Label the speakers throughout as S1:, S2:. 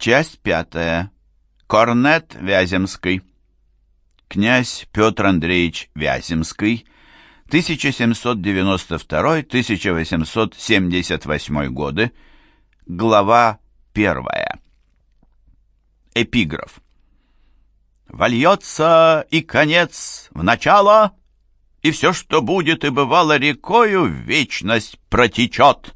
S1: Часть пятая. Корнет Вяземский. Князь Петр Андреевич Вяземский, 1792-1878 годы, глава первая. Эпиграф. «Вольется и конец в начало, и все, что будет и бывало рекою, вечность протечет.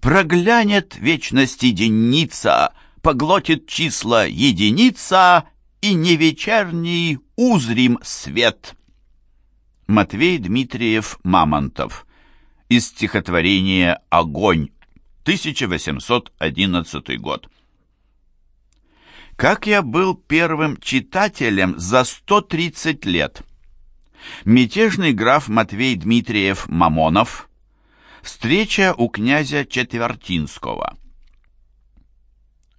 S1: Проглянет вечности денница, поглотит числа единица, и не вечерний узрим свет. Матвей Дмитриев Мамонтов. Из стихотворения «Огонь», 1811 год. Как я был первым читателем за 130 лет. Мятежный граф Матвей Дмитриев Мамонов. Встреча у князя Четвертинского.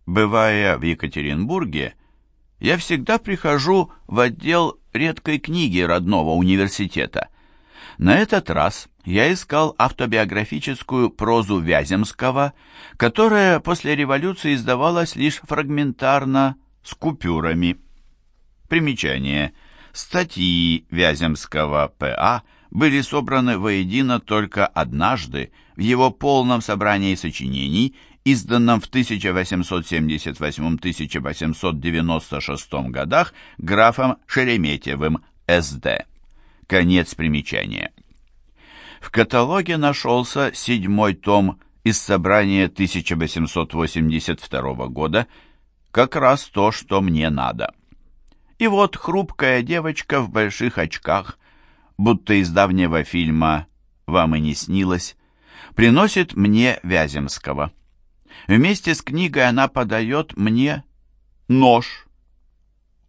S1: Бывая в Екатеринбурге, я всегда прихожу в отдел редкой книги родного университета. На этот раз я искал автобиографическую прозу Вяземского, которая после революции издавалась лишь фрагментарно, с купюрами. Примечание. Статьи Вяземского П.А. были собраны воедино только однажды в его полном собрании сочинений изданном в 1878-1896 годах графом Шереметьевым СД. Конец примечания. В каталоге нашелся седьмой том из собрания 1882 года, как раз то, что мне надо. И вот хрупкая девочка в больших очках, будто из давнего фильма «Вам и не снилось», приносит мне Вяземского – Вместе с книгой она подает мне нож.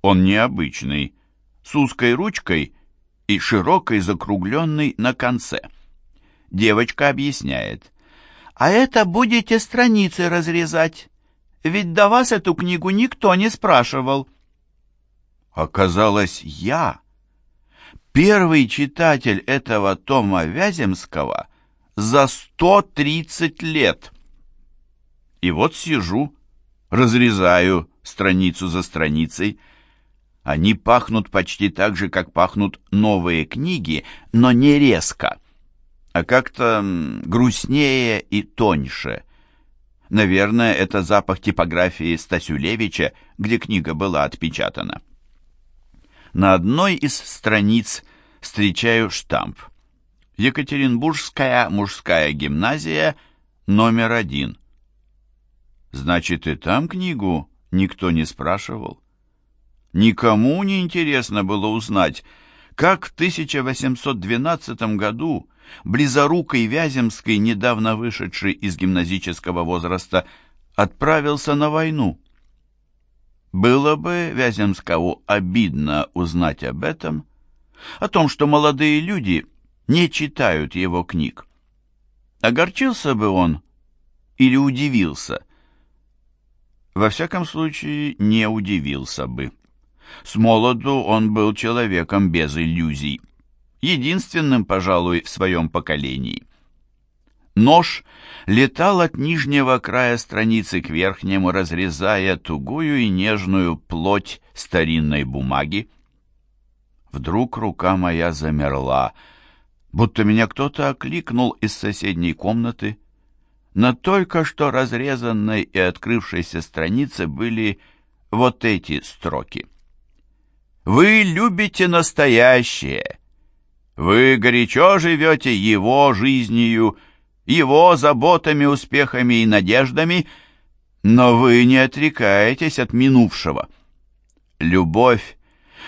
S1: Он необычный, с узкой ручкой и широкой закругленной на конце. Девочка объясняет. «А это будете страницы разрезать, ведь до вас эту книгу никто не спрашивал». Оказалось, я, первый читатель этого тома Вяземского за 130 лет. И вот сижу, разрезаю страницу за страницей. Они пахнут почти так же, как пахнут новые книги, но не резко, а как-то грустнее и тоньше. Наверное, это запах типографии Стасюлевича, где книга была отпечатана. На одной из страниц встречаю штамп. Екатеринбургская мужская гимназия номер один – Значит, и там книгу никто не спрашивал. Никому не интересно было узнать, как в 1812 году близорукой Вяземский, недавно вышедший из гимназического возраста, отправился на войну. Было бы Вяземскому обидно узнать об этом, о том, что молодые люди не читают его книг. Огорчился бы он или удивился – во всяком случае, не удивился бы. С молоду он был человеком без иллюзий, единственным, пожалуй, в своем поколении. Нож летал от нижнего края страницы к верхнему, разрезая тугую и нежную плоть старинной бумаги. Вдруг рука моя замерла, будто меня кто-то окликнул из соседней комнаты, на только что разрезанной и открывшейся странице были вот эти строки. «Вы любите настоящее. Вы горячо живете его жизнью, его заботами, успехами и надеждами, но вы не отрекаетесь от минувшего. Любовь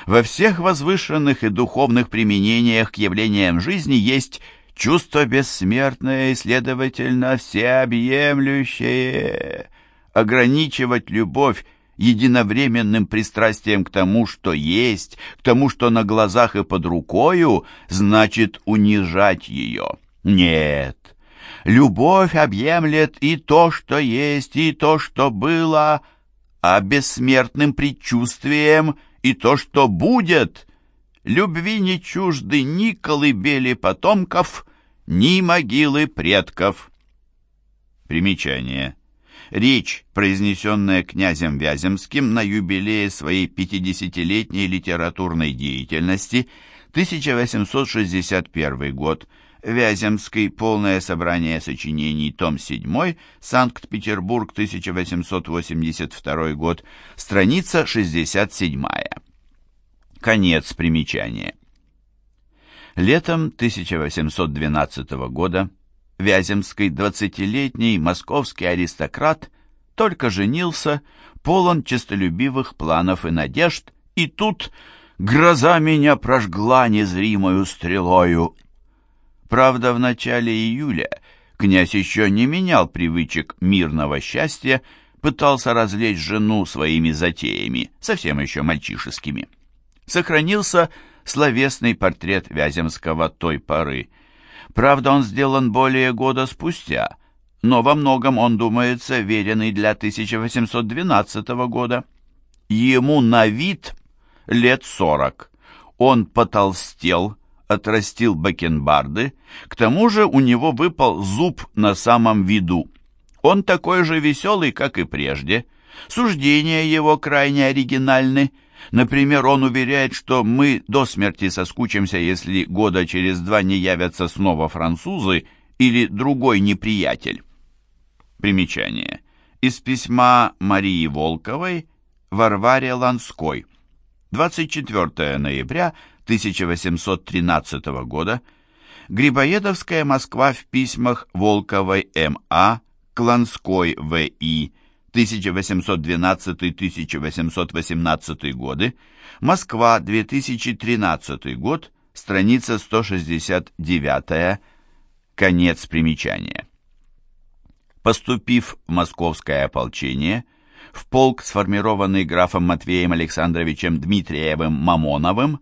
S1: во всех возвышенных и духовных применениях к явлениям жизни есть Чувство бессмертное и, следовательно, всеобъемлющее. Ограничивать любовь единовременным пристрастием к тому, что есть, к тому, что на глазах и под рукою, значит унижать ее. Нет. Любовь объемлет и то, что есть, и то, что было, а бессмертным предчувствием и то, что будет. Любви не чужды ни колыбели потомков, ни могилы предков. Примечание. Речь, произнесенная князем Вяземским на юбилее своей 50-летней литературной деятельности, 1861 год, Вяземский, полное собрание сочинений, том 7, Санкт-Петербург, 1882 год, страница 67. Конец примечания. Летом 1812 года Вяземский, двадцатилетний московский аристократ, только женился, полон честолюбивых планов и надежд, и тут гроза меня прожгла незримою стрелою. Правда, в начале июля князь еще не менял привычек мирного счастья, пытался развлечь жену своими затеями, совсем еще мальчишескими. Сохранился словесный портрет Вяземского той поры – Правда, он сделан более года спустя, но во многом он, думается, веренный для 1812 года. Ему на вид лет сорок. Он потолстел, отрастил бакенбарды, к тому же у него выпал зуб на самом виду. Он такой же веселый, как и прежде. Суждения его крайне оригинальны – Например, он уверяет, что мы до смерти соскучимся, если года через два не явятся снова французы или другой неприятель. Примечание. Из письма Марии Волковой Варваре Ланской. 24 ноября 1813 года. Грибоедовская Москва в письмах Волковой М.А., Кланской В.И., 1812-1818 годы, Москва, 2013 год, страница 169, конец примечания. Поступив в московское ополчение, в полк, сформированный графом Матвеем Александровичем Дмитриевым Мамоновым,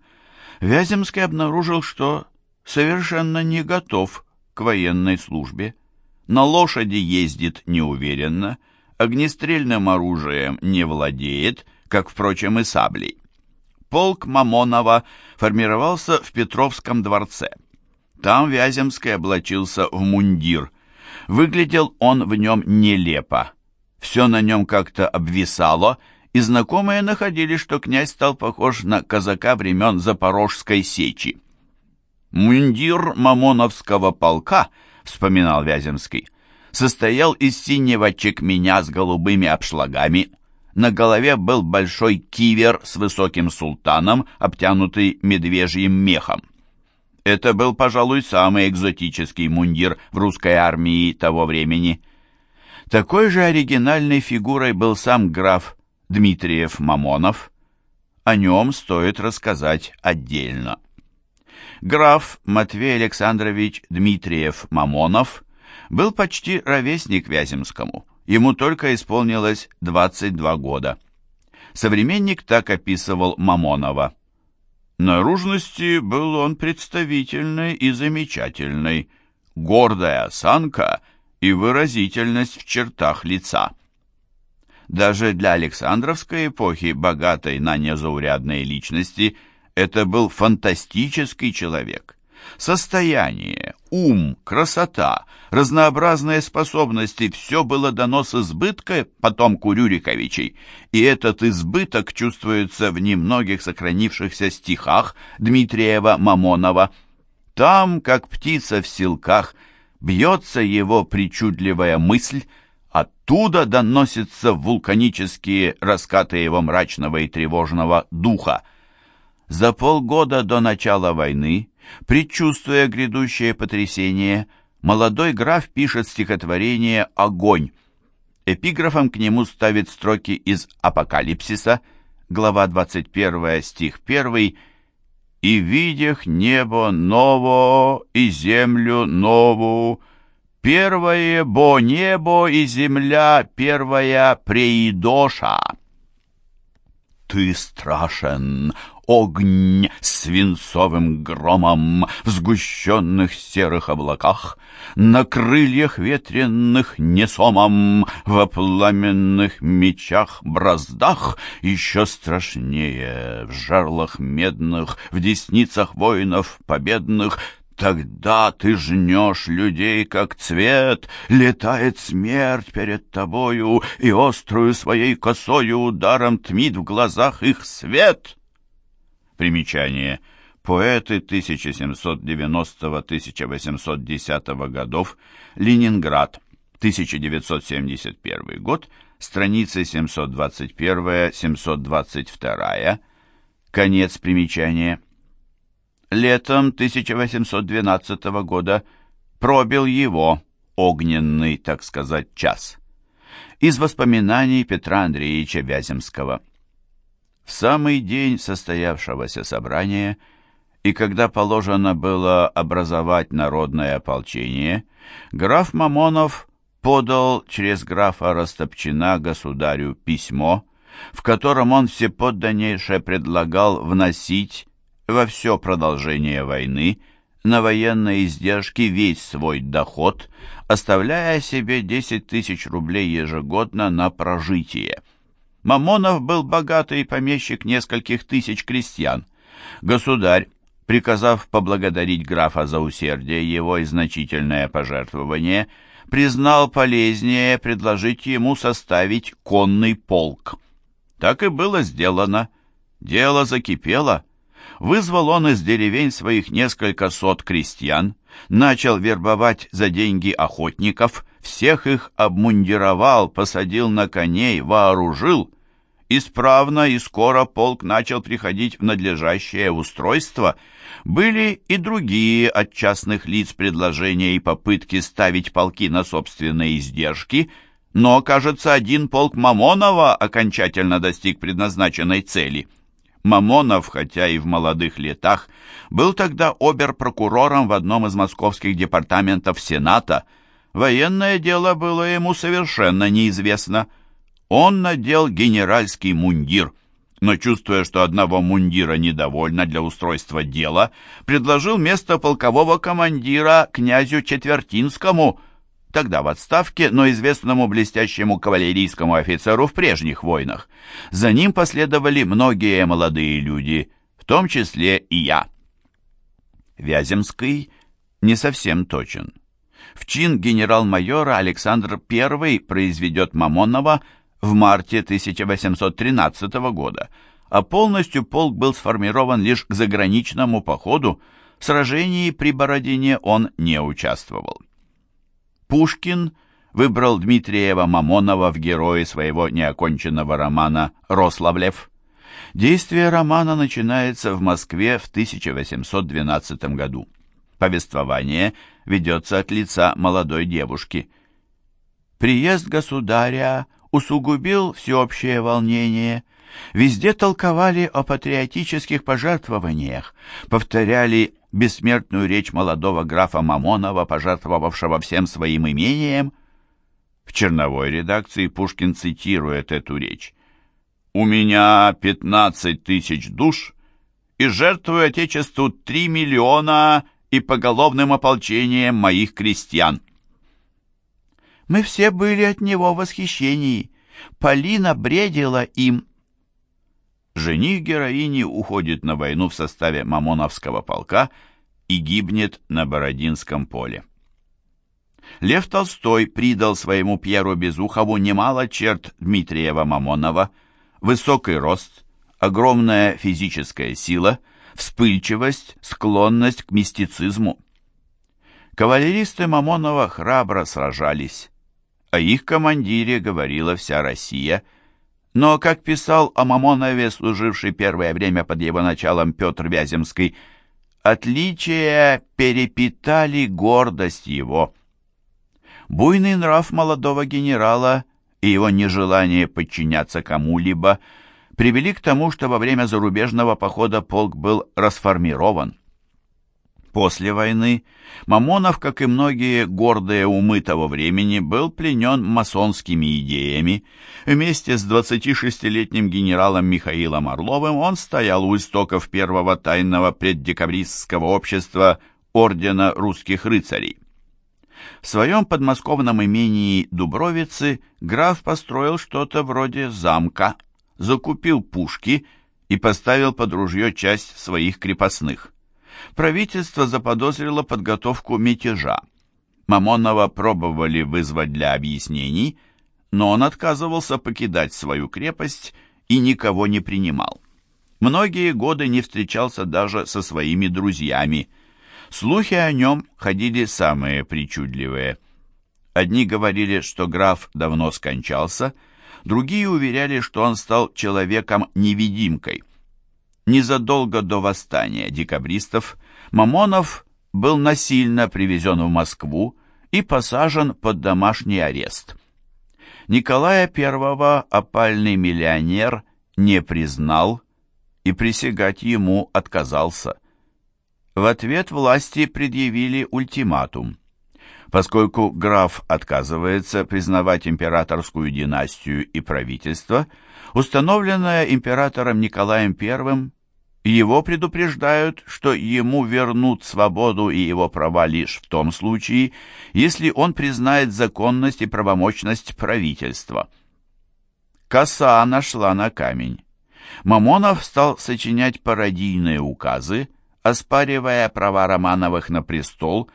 S1: Вяземский обнаружил, что совершенно не готов к военной службе. На лошади ездит неуверенно, огнестрельным оружием не владеет, как, впрочем, и саблей. Полк Мамонова формировался в Петровском дворце. Там Вяземский облачился в мундир. Выглядел он в нем нелепо. Все на нем как-то обвисало, и знакомые находили, что князь стал похож на казака времен Запорожской сечи. «Мундир Мамоновского полка», — вспоминал Вяземский, состоял из синего чекменя с голубыми обшлагами. На голове был большой кивер с высоким султаном, обтянутый медвежьим мехом. Это был, пожалуй, самый экзотический мундир в русской армии того времени. Такой же оригинальной фигурой был сам граф Дмитриев Мамонов. О нем стоит рассказать отдельно. Граф Матвей Александрович Дмитриев Мамонов был почти ровесник Вяземскому. Ему только исполнилось 22 года. Современник так описывал Мамонова. Наружности был он представительный и замечательный, гордая осанка и выразительность в чертах лица. Даже для Александровской эпохи, богатой на незаурядные личности, это был фантастический человек. Состояние, ум, красота, разнообразные способности – все было дано с избыткой потомку Рюриковичей, и этот избыток чувствуется в немногих сохранившихся стихах Дмитриева Мамонова. Там, как птица в силках, бьется его причудливая мысль, оттуда доносятся вулканические раскаты его мрачного и тревожного духа. За полгода до начала войны Предчувствуя грядущее потрясение, молодой граф пишет стихотворение «Огонь». Эпиграфом к нему ставит строки из «Апокалипсиса», глава 21, стих 1, «И видях небо ново, и землю нову, первое бо небо и земля первая преидоша». Ты страшен, огонь свинцовым громом в сгущенных серых облаках, на крыльях ветренных несомом, в пламенных мечах-браздах, еще страшнее в жарлах медных, в десницах воинов победных, Тогда ты жнешь людей, как цвет, Летает смерть перед тобою, И острую своей косою Ударом тмит в глазах их свет. Примечание. Поэты 1790-1810 годов, Ленинград, 1971 год, страницы 721-722, конец примечания. Летом 1812 года пробил его огненный, так сказать, час. Из воспоминаний Петра Андреевича Вяземского. В самый день состоявшегося собрания и когда положено было образовать народное ополчение, граф Мамонов подал через графа Растопчина государю письмо, в котором он всеподданнейше предлагал вносить во все продолжение войны на военные издержки весь свой доход, оставляя себе 10 тысяч рублей ежегодно на прожитие. Мамонов был богатый помещик нескольких тысяч крестьян. Государь, приказав поблагодарить графа за усердие его и значительное пожертвование, признал полезнее предложить ему составить конный полк. Так и было сделано. Дело закипело вызвал он из деревень своих несколько сот крестьян, начал вербовать за деньги охотников, всех их обмундировал, посадил на коней, вооружил. Исправно и скоро полк начал приходить в надлежащее устройство. Были и другие от частных лиц предложения и попытки ставить полки на собственные издержки, но, кажется, один полк Мамонова окончательно достиг предназначенной цели – Мамонов, хотя и в молодых летах, был тогда обер-прокурором в одном из московских департаментов Сената. Военное дело было ему совершенно неизвестно. Он надел генеральский мундир, но, чувствуя, что одного мундира недовольно для устройства дела, предложил место полкового командира князю Четвертинскому – тогда в отставке, но известному блестящему кавалерийскому офицеру в прежних войнах. За ним последовали многие молодые люди, в том числе и я. Вяземский не совсем точен. В чин генерал-майора Александр I произведет Мамонова в марте 1813 года, а полностью полк был сформирован лишь к заграничному походу, в сражении при Бородине он не участвовал. Пушкин выбрал Дмитриева Мамонова в герои своего неоконченного романа «Рославлев». Действие романа начинается в Москве в 1812 году. Повествование ведется от лица молодой девушки. Приезд государя усугубил всеобщее волнение. Везде толковали о патриотических пожертвованиях, повторяли бессмертную речь молодого графа Мамонова, пожертвовавшего всем своим имением. В черновой редакции Пушкин цитирует эту речь. «У меня пятнадцать тысяч душ, и жертвую Отечеству три миллиона и поголовным ополчением моих крестьян».
S2: Мы все были от него в восхищении. Полина бредила им.
S1: Жених героини уходит на войну в составе Мамоновского полка и гибнет на Бородинском поле. Лев Толстой придал своему Пьеру Безухову немало черт Дмитриева-Мамонова, высокий рост, огромная физическая сила, вспыльчивость, склонность к мистицизму. Кавалеристы Мамонова храбро сражались. О их командире говорила вся Россия – но, как писал о Мамонове, служивший первое время под его началом Петр Вяземский, отличия перепитали гордость его. Буйный нрав молодого генерала и его нежелание подчиняться кому-либо привели к тому, что во время зарубежного похода полк был расформирован. После войны Мамонов, как и многие гордые умы того времени, был пленен масонскими идеями. Вместе с 26-летним генералом Михаилом Орловым он стоял у истоков первого тайного преддекабристского общества Ордена русских рыцарей. В своем подмосковном имении Дубровицы граф построил что-то вроде замка, закупил пушки и поставил под ружье часть своих крепостных. правительство заподозрило подготовку мятежа. Мамонова пробовали вызвать для объяснений, но он отказывался покидать свою крепость и никого не принимал. Многие годы не встречался даже со своими друзьями. Слухи о нем ходили самые причудливые. Одни говорили, что граф давно скончался, другие уверяли, что он стал человеком-невидимкой. Незадолго до восстания декабристов Мамонов был насильно привезен в Москву и посажен под домашний арест. Николая I опальный миллионер не признал и присягать ему отказался. В ответ власти предъявили ультиматум. Поскольку граф отказывается признавать императорскую династию и правительство, установленное императором Николаем I, его предупреждают, что ему вернут свободу и его права лишь в том случае, если он признает законность и правомочность правительства. Коса нашла на камень. Мамонов стал сочинять пародийные указы, оспаривая права Романовых на престол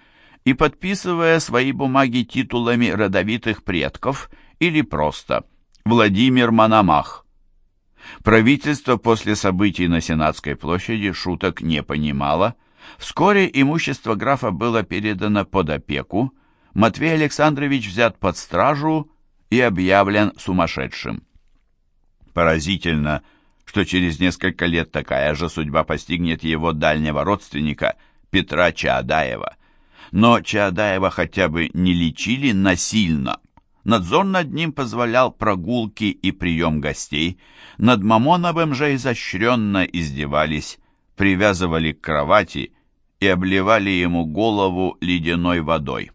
S1: и подписывая свои бумаги титулами родовитых предков или просто «Владимир Мономах». Правительство после событий на Сенатской площади шуток не понимало. Вскоре имущество графа было передано под опеку, Матвей Александрович взят под стражу и объявлен сумасшедшим. Поразительно, что через несколько лет такая же судьба постигнет его дальнего родственника Петра Чаадаева. Но Чаадаева хотя бы не лечили насильно. Надзор над ним позволял прогулки и прием гостей. Над Мамоновым же изощренно издевались, привязывали к кровати и обливали ему голову ледяной водой.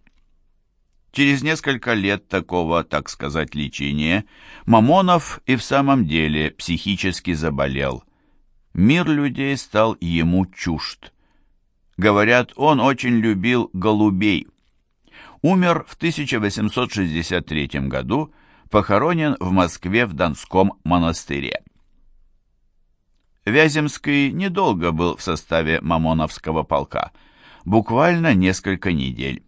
S1: Через несколько лет такого, так сказать, лечения Мамонов и в самом деле психически заболел. Мир людей стал ему чужд. Говорят, он очень любил голубей. Умер в 1863 году, похоронен в Москве в Донском монастыре. Вяземский недолго был в составе Мамоновского полка, буквально несколько недель.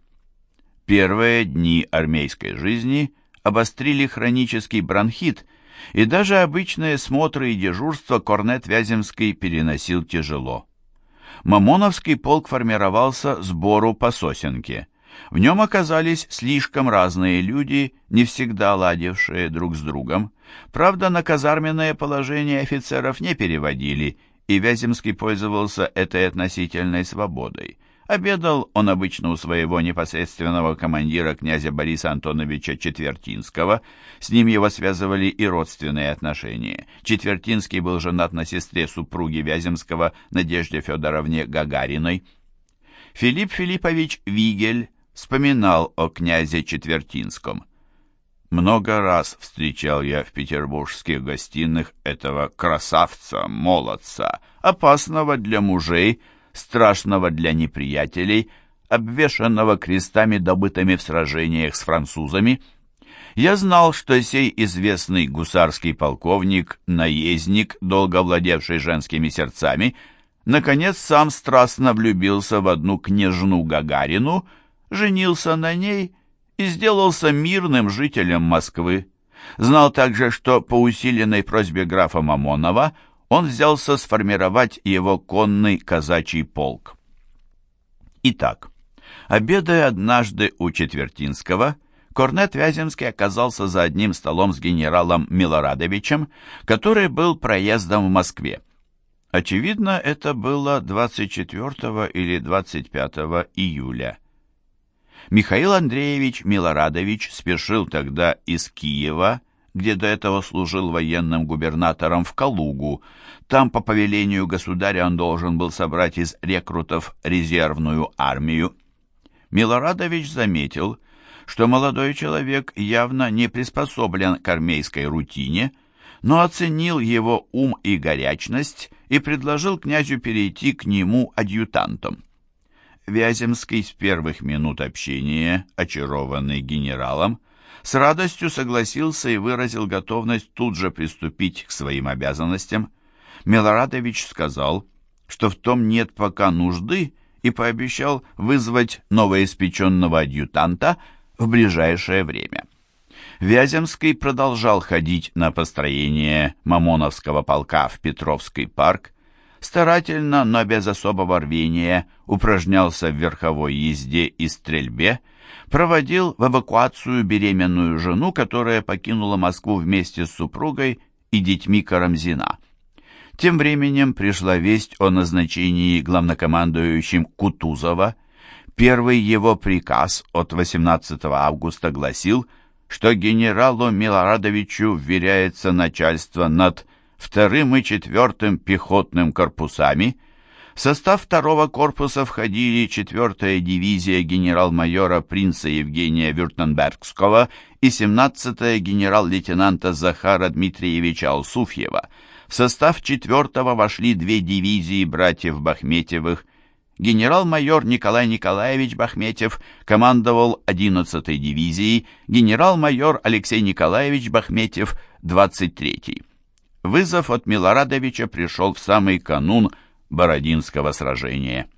S1: Первые дни армейской жизни обострили хронический бронхит, и даже обычные смотры и дежурства корнет Вяземский переносил тяжело. Мамоновский полк формировался сбору по сосенке. В нем оказались слишком разные люди, не всегда ладившие друг с другом. Правда, на казарменное положение офицеров не переводили, и Вяземский пользовался этой относительной свободой. Обедал он обычно у своего непосредственного командира князя Бориса Антоновича Четвертинского. С ним его связывали и родственные отношения. Четвертинский был женат на сестре супруги Вяземского Надежде Федоровне Гагариной. Филипп Филиппович Вигель вспоминал о князе Четвертинском. Много раз встречал я в петербургских гостиных этого красавца, молодца, опасного для мужей, страшного для неприятелей, обвешанного крестами, добытыми в сражениях с французами. Я знал, что сей известный гусарский полковник, наездник, долго владевший женскими сердцами, наконец сам страстно влюбился в одну княжну Гагарину, женился на ней и сделался мирным жителем Москвы. Знал также, что по усиленной просьбе графа Мамонова он взялся сформировать его конный казачий полк. Итак, обедая однажды у Четвертинского, Корнет Вяземский оказался за одним столом с генералом Милорадовичем, который был проездом в Москве. Очевидно, это было 24 или 25 июля. Михаил Андреевич Милорадович спешил тогда из Киева где до этого служил военным губернатором в Калугу. Там по повелению государя он должен был собрать из рекрутов резервную армию. Милорадович заметил, что молодой человек явно не приспособлен к армейской рутине, но оценил его ум и горячность и предложил князю перейти к нему адъютантом. Вяземский с первых минут общения, очарованный генералом, с радостью согласился и выразил готовность тут же приступить к своим обязанностям. Милорадович сказал, что в том нет пока нужды, и пообещал вызвать новоиспеченного адъютанта в ближайшее время. Вяземский продолжал ходить на построение Мамоновского полка в Петровский парк, старательно, но без особого рвения упражнялся в верховой езде и стрельбе, проводил в эвакуацию беременную жену, которая покинула Москву вместе с супругой и детьми Карамзина. Тем временем пришла весть о назначении главнокомандующим Кутузова. Первый его приказ от 18 августа гласил, что генералу Милорадовичу вверяется начальство над вторым и четвертым пехотным корпусами. Состав второго корпуса входили 4-я дивизия генерал-майора принца Евгения Вюртембергского и 17-я генерал-лейтенанта Захара Дмитриевича Алсуфьева. В состав 4-го вошли две дивизии братьев Бахметьевых. Генерал-майор Николай Николаевич Бахметьев командовал 11-й дивизией, генерал-майор Алексей Николаевич Бахметьев – 23-й. Вызов от Милорадовича пришел в самый канун Бородинского сражения.